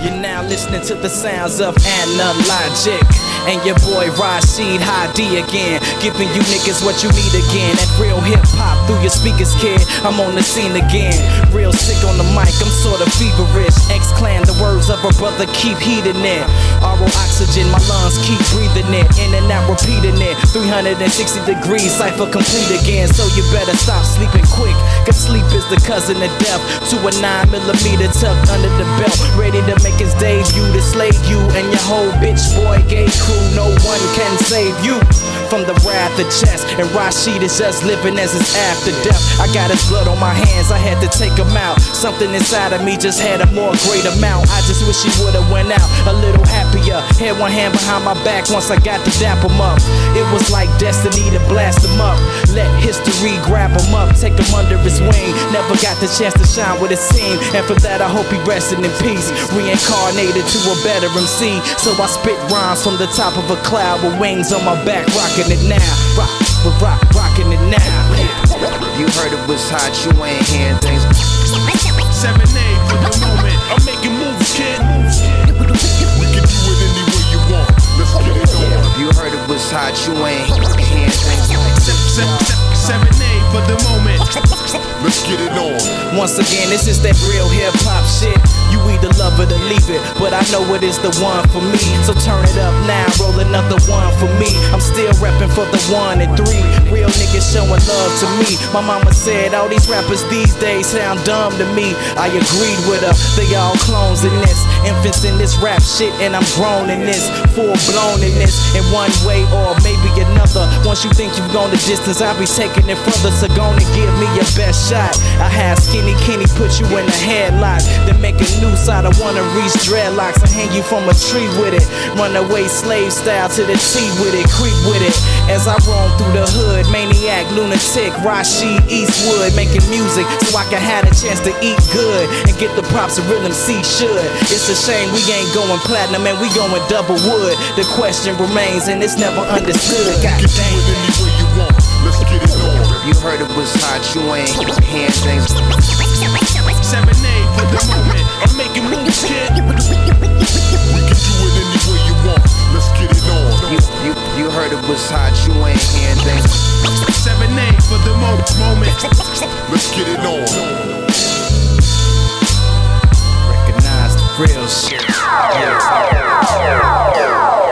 You're now listening to the sounds of Analogic. And your boy Rashid Hadee again. Giving you niggas what you need again. That real hip hop through your speakers, kid. I'm on the scene again. Real sick on the mic, I'm sorta feverish. X Clan, the words of a brother keep heating it. RO oxygen, my lungs keep breathing it. In and out, repeating it. 360 degrees, cipher complete again. So you better stop sleeping quick. Cause sleep is the cousin of death. To a 9 millimeter tucked under the belt. Ready to make his debut to slay you and your whole bitch boy gay crew. No one can save you from the wrath of chest. And Rashid is just living as his after death. I got his blood on my hands, I had to take him out. Something inside of me just had a more great amount. I just wish he would've went out a little happier. Had one hand behind my back once I got to dap him up. It was like destiny to blast him up. Let history grab him up, take him under his wing. Never got the chance to shine with it seemed. And for that, I hope he rested in peace. Reincarnated to a better MC. So I spit rhymes from the top of a cloud with wings on my back, rocking it now. Rock, rock, rocking it now. You heard it was hot, you ain't hearing you ain't hearing things. 7 8 for the moment. Let's get it on. Once again, this is that real hip hop shit. You either love leave it, but I know it is the one for me. So turn it up now, roll another one for me. I'm still repping for the one and three. Real niggas showing love to me. My mama said all these rappers these days sound dumb to me. I agreed with her, they all clones in this. Infants in this rap shit, and I'm grown in this. Full blown in this, in one way or maybe you think you've gone the distance, I'll be taking it further. So gonna give me your best shot. I have Skinny Kenny put you in a headlock. Then make a noose out of wanna reach dreadlocks and hang you from a tree with it. Runaway slave style to the T with it, creep with it. As I roam through the hood, maniac, lunatic, Rashid Eastwood, making music so I can have a chance to eat good and get the props a real MC should. It's a shame we ain't going platinum and we going double wood. The question remains and it's never understood. God it any way you want. Let's get it on. You heard it was hot, you ain't hearing things. 7 8 for the moment. I'm making moves, kid. We can do it any way you want. Let's get it on. You, you, you heard it was hot, you ain't hearing things. 7 8 for the moment. Let's get it on.